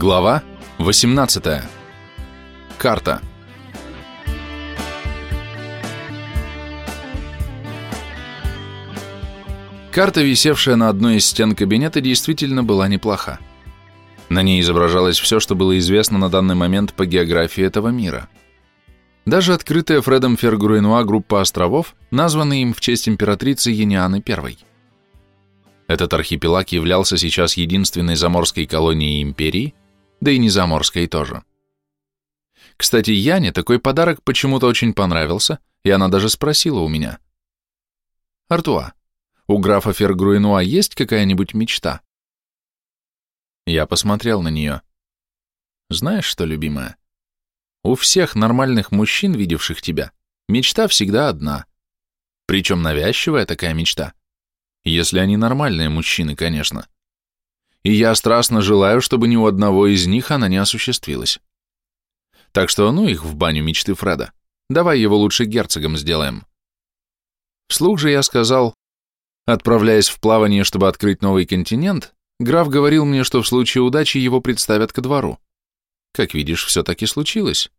Глава 18. Карта. Карта, висевшая на одной из стен кабинета, действительно была неплоха. На ней изображалось все, что было известно на данный момент по географии этого мира. Даже открытая Фредом Фергуруэнуа группа островов, названная им в честь императрицы Енианы I. Этот архипелаг являлся сейчас единственной заморской колонией империи, да и не заморской тоже. Кстати, Яне такой подарок почему-то очень понравился, и она даже спросила у меня. «Артуа, у графа Фергруинуа есть какая-нибудь мечта?» Я посмотрел на нее. «Знаешь что, любимая, у всех нормальных мужчин, видевших тебя, мечта всегда одна. Причем навязчивая такая мечта. Если они нормальные мужчины, конечно. И я страстно желаю, чтобы ни у одного из них она не осуществилась. Так что ну их в баню мечты Фреда. Давай его лучше герцогом сделаем. Вслух же я сказал, отправляясь в плавание, чтобы открыть новый континент, граф говорил мне, что в случае удачи его представят ко двору. Как видишь, все таки случилось.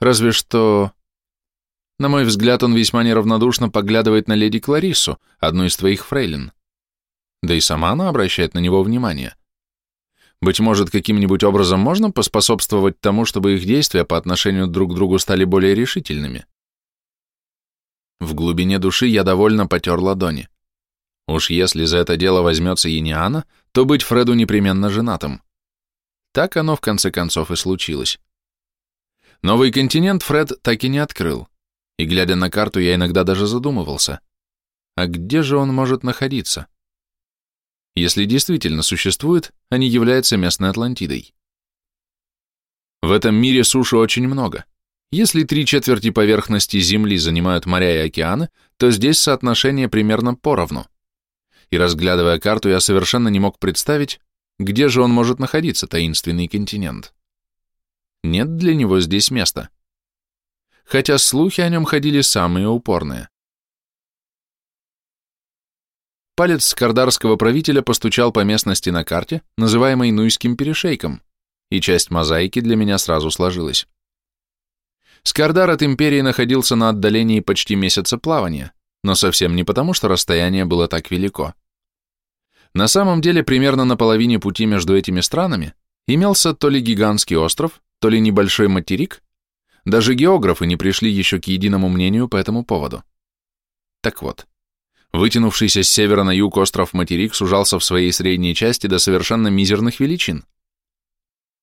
Разве что на мой взгляд, он весьма неравнодушно поглядывает на леди Клариссу, одну из твоих фрейлин. Да и сама она обращает на него внимание. Быть может, каким-нибудь образом можно поспособствовать тому, чтобы их действия по отношению друг к другу стали более решительными? В глубине души я довольно потер ладони. Уж если за это дело возьмется Ениана, то быть Фреду непременно женатым. Так оно в конце концов и случилось. Новый континент Фред так и не открыл и, глядя на карту, я иногда даже задумывался, а где же он может находиться? Если действительно существует, а не является местной Атлантидой. В этом мире суши очень много. Если три четверти поверхности Земли занимают моря и океаны, то здесь соотношение примерно поровну. И разглядывая карту, я совершенно не мог представить, где же он может находиться, таинственный континент. Нет для него здесь места хотя слухи о нем ходили самые упорные. Палец скардарского правителя постучал по местности на карте, называемой Нуйским перешейком, и часть мозаики для меня сразу сложилась. Скардар от империи находился на отдалении почти месяца плавания, но совсем не потому, что расстояние было так велико. На самом деле, примерно на половине пути между этими странами имелся то ли гигантский остров, то ли небольшой материк, даже географы не пришли еще к единому мнению по этому поводу. Так вот, вытянувшийся с севера на юг остров-материк сужался в своей средней части до совершенно мизерных величин.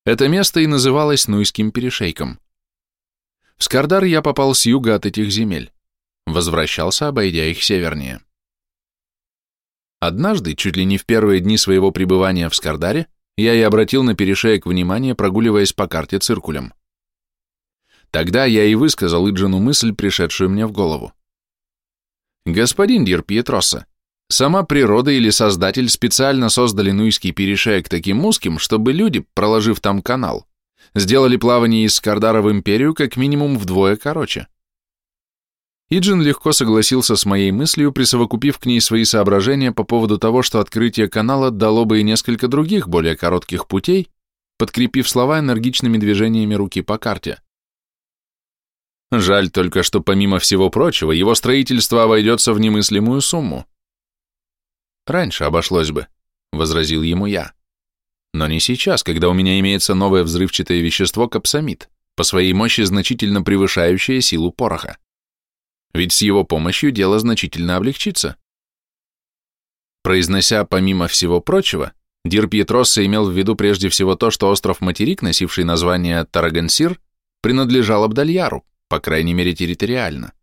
Это место и называлось Нуйским перешейком. В Скардар я попал с юга от этих земель, возвращался, обойдя их севернее. Однажды, чуть ли не в первые дни своего пребывания в Скардаре, я и обратил на перешеек внимание, прогуливаясь по карте циркулем. Тогда я и высказал Иджину мысль, пришедшую мне в голову. Господин Дир Пьетроса, сама природа или создатель специально создали Нуйский перешеек таким узким, чтобы люди, проложив там канал, сделали плавание из Скардара в Империю как минимум вдвое короче. Иджин легко согласился с моей мыслью, присовокупив к ней свои соображения по поводу того, что открытие канала дало бы и несколько других, более коротких путей, подкрепив слова энергичными движениями руки по карте. Жаль только, что помимо всего прочего, его строительство обойдется в немыслимую сумму. Раньше обошлось бы, возразил ему я. Но не сейчас, когда у меня имеется новое взрывчатое вещество капсамид, по своей мощи значительно превышающее силу пороха. Ведь с его помощью дело значительно облегчится. Произнося помимо всего прочего, Дир Пьетросса имел в виду прежде всего то, что остров-материк, носивший название Тарагансир, принадлежал Абдальяру, по крайней мере территориально.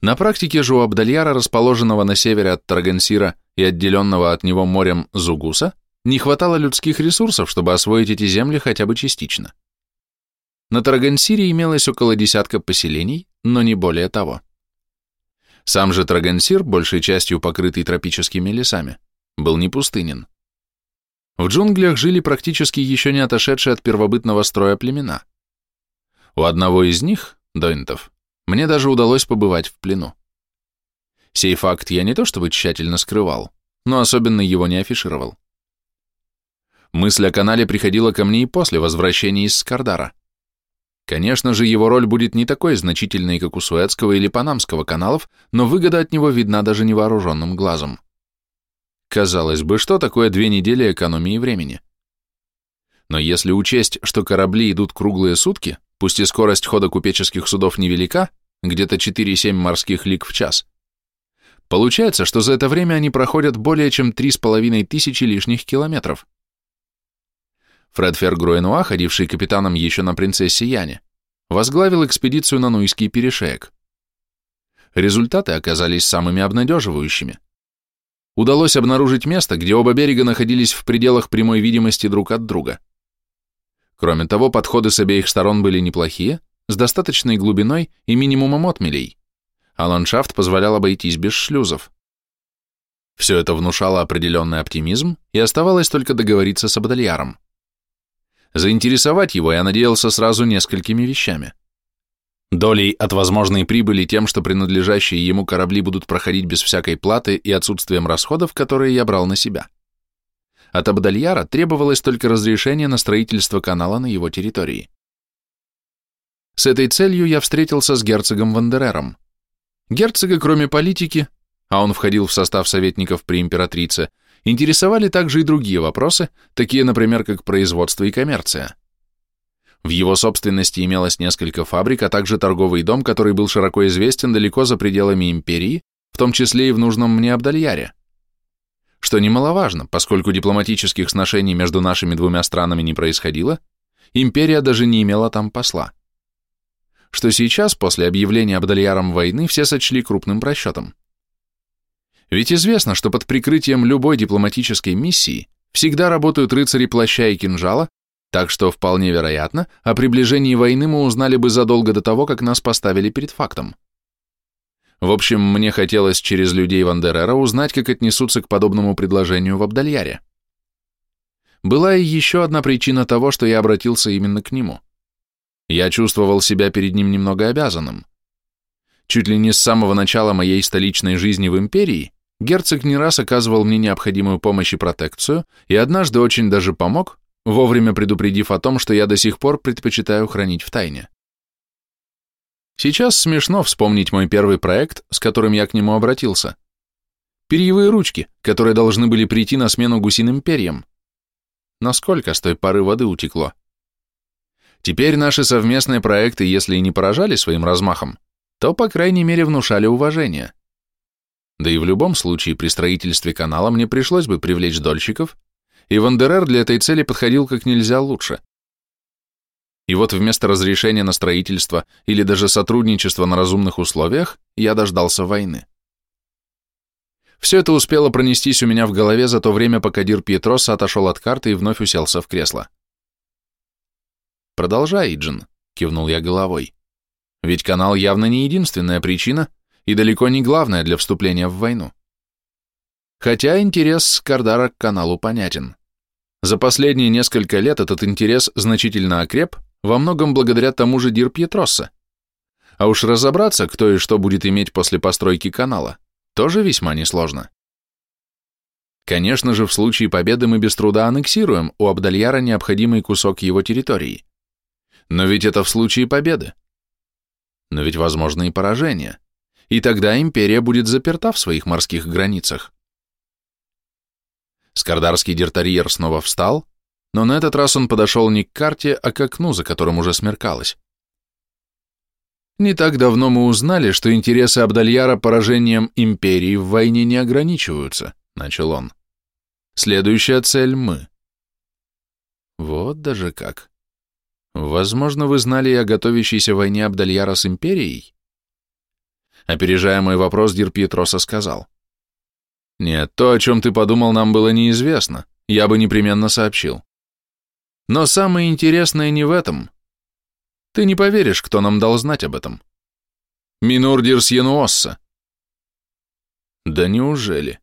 На практике же у Абдальяра, расположенного на севере от Таргансира и отделенного от него морем Зугуса, не хватало людских ресурсов, чтобы освоить эти земли хотя бы частично. На Таргансире имелось около десятка поселений, но не более того. Сам же Трагансир, большей частью покрытый тропическими лесами, был не пустынен. В джунглях жили практически еще не отошедшие от первобытного строя племена – у одного из них, Дойнтов, мне даже удалось побывать в плену. Сей факт я не то чтобы тщательно скрывал, но особенно его не афишировал. Мысль о канале приходила ко мне и после возвращения из Скардара. Конечно же, его роль будет не такой значительной, как у Суэцкого или Панамского каналов, но выгода от него видна даже невооруженным глазом. Казалось бы, что такое две недели экономии времени? Но если учесть, что корабли идут круглые сутки, пусть и скорость хода купеческих судов невелика, где-то 4-7 морских лиг в час, получается, что за это время они проходят более чем 3,5 тысячи лишних километров. Фред Фергруэнуа, ходивший капитаном еще на принцессе Яне, возглавил экспедицию на Нуйский перешеек. Результаты оказались самыми обнадеживающими. Удалось обнаружить место, где оба берега находились в пределах прямой видимости друг от друга. Кроме того, подходы с обеих сторон были неплохие, с достаточной глубиной и минимумом отмелей, а ландшафт позволял обойтись без шлюзов. Все это внушало определенный оптимизм, и оставалось только договориться с Абдальяром. Заинтересовать его я надеялся сразу несколькими вещами. Долей от возможной прибыли тем, что принадлежащие ему корабли будут проходить без всякой платы и отсутствием расходов, которые я брал на себя. От Абдальяра требовалось только разрешение на строительство канала на его территории. С этой целью я встретился с герцогом Вандерером. Герцога, кроме политики, а он входил в состав советников при императрице, интересовали также и другие вопросы, такие, например, как производство и коммерция. В его собственности имелось несколько фабрик, а также торговый дом, который был широко известен далеко за пределами империи, в том числе и в нужном мне Абдальяре. Что немаловажно, поскольку дипломатических сношений между нашими двумя странами не происходило, империя даже не имела там посла. Что сейчас, после объявления Абдальяром войны, все сочли крупным просчетом. Ведь известно, что под прикрытием любой дипломатической миссии всегда работают рыцари плаща и кинжала, так что вполне вероятно, о приближении войны мы узнали бы задолго до того, как нас поставили перед фактом. В общем, мне хотелось через людей Вандерера узнать, как отнесутся к подобному предложению в Абдальяре. Была и еще одна причина того, что я обратился именно к нему. Я чувствовал себя перед ним немного обязанным. Чуть ли не с самого начала моей столичной жизни в империи Герцог не раз оказывал мне необходимую помощь и протекцию, и однажды очень даже помог, вовремя предупредив о том, что я до сих пор предпочитаю хранить в тайне. Сейчас смешно вспомнить мой первый проект, с которым я к нему обратился. Перьевые ручки, которые должны были прийти на смену гусиным перьям. Насколько с той поры воды утекло? Теперь наши совместные проекты, если и не поражали своим размахом, то, по крайней мере, внушали уважение. Да и в любом случае при строительстве канала мне пришлось бы привлечь дольщиков, и Вандерер для этой цели подходил как нельзя лучше. И вот вместо разрешения на строительство или даже сотрудничества на разумных условиях я дождался войны. Все это успело пронестись у меня в голове за то время, пока Дир Пьетроса отошел от карты и вновь уселся в кресло. «Продолжай, Иджин», — кивнул я головой. «Ведь канал явно не единственная причина, и далеко не главное для вступления в войну. Хотя интерес Кардара к каналу понятен. За последние несколько лет этот интерес значительно окреп, во многом благодаря тому же Дир Пьетросса. А уж разобраться, кто и что будет иметь после постройки канала, тоже весьма несложно. Конечно же, в случае победы мы без труда аннексируем у Абдальяра необходимый кусок его территории. Но ведь это в случае победы. Но ведь возможно и поражение и тогда империя будет заперта в своих морских границах. Скардарский диртарьер снова встал, но на этот раз он подошел не к карте, а к окну, за которым уже смеркалось. Не так давно мы узнали, что интересы Абдальяра поражением империи в войне не ограничиваются, начал он. Следующая цель — мы. Вот даже как. Возможно, вы знали о готовящейся войне Абдальяра с империей? Опережая мой вопрос, Дир Пьетроса сказал. «Нет, то, о чем ты подумал, нам было неизвестно. Я бы непременно сообщил. Но самое интересное не в этом. Ты не поверишь, кто нам дал знать об этом. Минур Дирсьенуосса». «Да неужели?»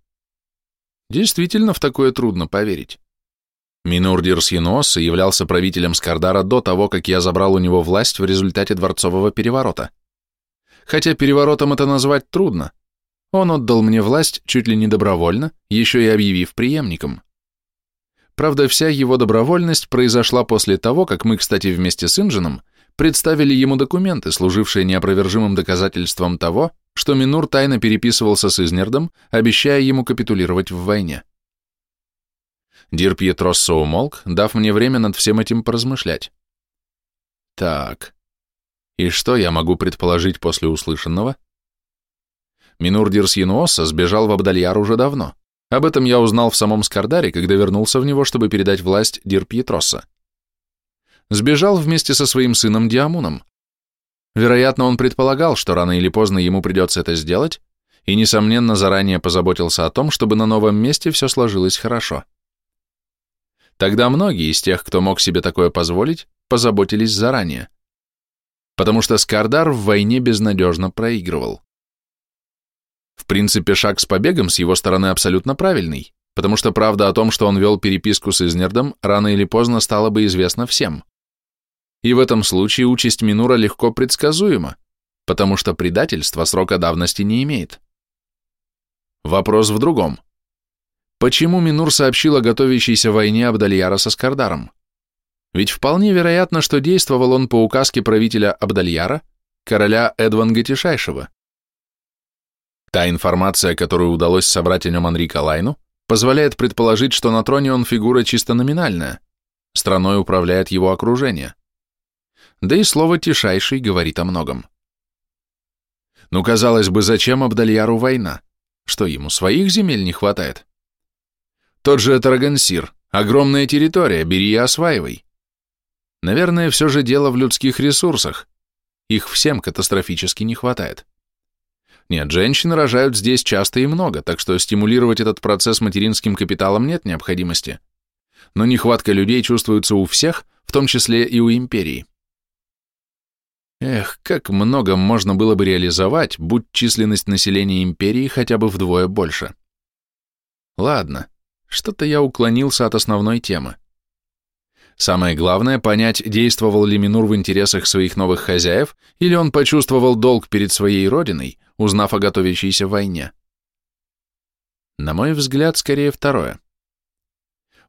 Действительно, в такое трудно поверить. Минур Дирсьенуосса являлся правителем Скардара до того, как я забрал у него власть в результате дворцового переворота хотя переворотом это назвать трудно. Он отдал мне власть чуть ли не добровольно, еще и объявив преемником. Правда, вся его добровольность произошла после того, как мы, кстати, вместе с Инжином представили ему документы, служившие неопровержимым доказательством того, что Минур тайно переписывался с Изнердом, обещая ему капитулировать в войне. Дир Пьетроссо умолк, дав мне время над всем этим поразмышлять. Так, и что я могу предположить после услышанного? Минур дир Сьенуоса сбежал в Абдальяр уже давно. Об этом я узнал в самом Скардаре, когда вернулся в него, чтобы передать власть Дир Пьетроса. Сбежал вместе со своим сыном Диамуном. Вероятно, он предполагал, что рано или поздно ему придется это сделать, и, несомненно, заранее позаботился о том, чтобы на новом месте все сложилось хорошо. Тогда многие из тех, кто мог себе такое позволить, позаботились заранее. Потому что Скардар в войне безнадежно проигрывал. В принципе, шаг с побегом с его стороны абсолютно правильный, потому что правда о том, что он вел переписку с Изнердом, рано или поздно стала бы известна всем. И в этом случае участь Минура легко предсказуема, потому что предательство срока давности не имеет. Вопрос в другом. Почему Минур сообщил о готовящейся войне Абдальяра со Скардаром? Ведь вполне вероятно, что действовал он по указке правителя Абдальяра, короля Эдванга Тишайшего. Та информация, которую удалось собрать о нем Анрика Лайну, позволяет предположить, что на троне он фигура чисто номинальная, страной управляет его окружение. Да и слово «тишайший» говорит о многом. Ну, казалось бы, зачем Абдальяру война? Что, ему своих земель не хватает? Тот же Тарагансир, огромная территория, бери и осваивай. Наверное, все же дело в людских ресурсах. Их всем катастрофически не хватает. Нет, женщины рожают здесь часто и много, так что стимулировать этот процесс материнским капиталом нет необходимости. Но нехватка людей чувствуется у всех, в том числе и у империи. Эх, как много можно было бы реализовать, будь численность населения империи хотя бы вдвое больше. Ладно, что-то я уклонился от основной темы. Самое главное – понять, действовал ли Минур в интересах своих новых хозяев, или он почувствовал долг перед своей родиной, узнав о готовящейся войне. На мой взгляд, скорее второе.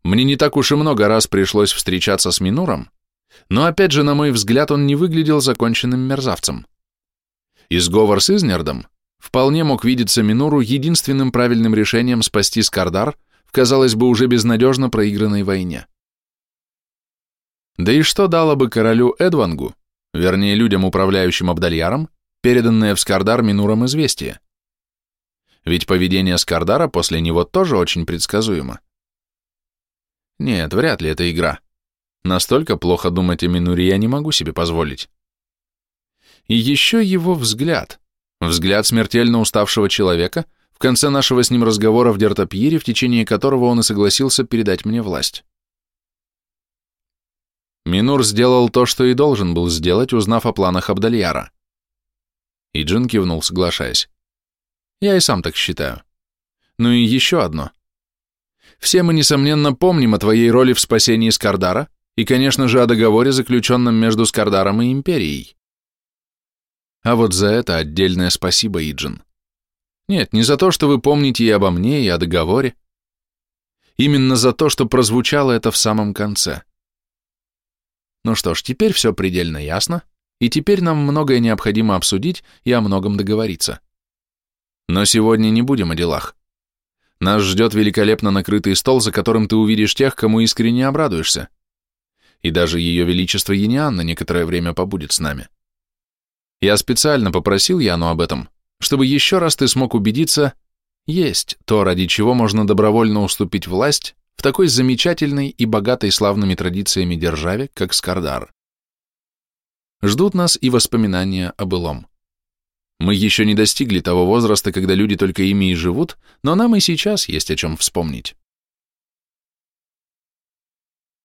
Мне не так уж и много раз пришлось встречаться с Минуром, но опять же, на мой взгляд, он не выглядел законченным мерзавцем. Изговор с Изнердом вполне мог видеться Минуру единственным правильным решением спасти Скардар в, казалось бы, уже безнадежно проигранной войне. Да и что дало бы королю Эдвангу, вернее людям, управляющим Абдальяром, переданное в Скардар Минуром известие? Ведь поведение Скардара после него тоже очень предсказуемо. Нет, вряд ли это игра. Настолько плохо думать о Минуре я не могу себе позволить. И еще его взгляд. Взгляд смертельно уставшего человека, в конце нашего с ним разговора в Дертапьере, в течение которого он и согласился передать мне власть. Минур сделал то, что и должен был сделать, узнав о планах Абдальяра. И Джин кивнул, соглашаясь. Я и сам так считаю. Ну и еще одно. Все мы, несомненно, помним о твоей роли в спасении Скардара и, конечно же, о договоре, заключенном между Скардаром и Империей. А вот за это отдельное спасибо, Иджин. Нет, не за то, что вы помните и обо мне, и о договоре. Именно за то, что прозвучало это в самом конце. Ну что ж, теперь все предельно ясно, и теперь нам многое необходимо обсудить и о многом договориться. Но сегодня не будем о делах. Нас ждет великолепно накрытый стол, за которым ты увидишь тех, кому искренне обрадуешься. И даже Ее Величество Енианна некоторое время побудет с нами. Я специально попросил Яну об этом, чтобы еще раз ты смог убедиться, есть то, ради чего можно добровольно уступить власть в такой замечательной и богатой славными традициями державе, как Скардар. Ждут нас и воспоминания о былом. Мы еще не достигли того возраста, когда люди только ими и живут, но нам и сейчас есть о чем вспомнить.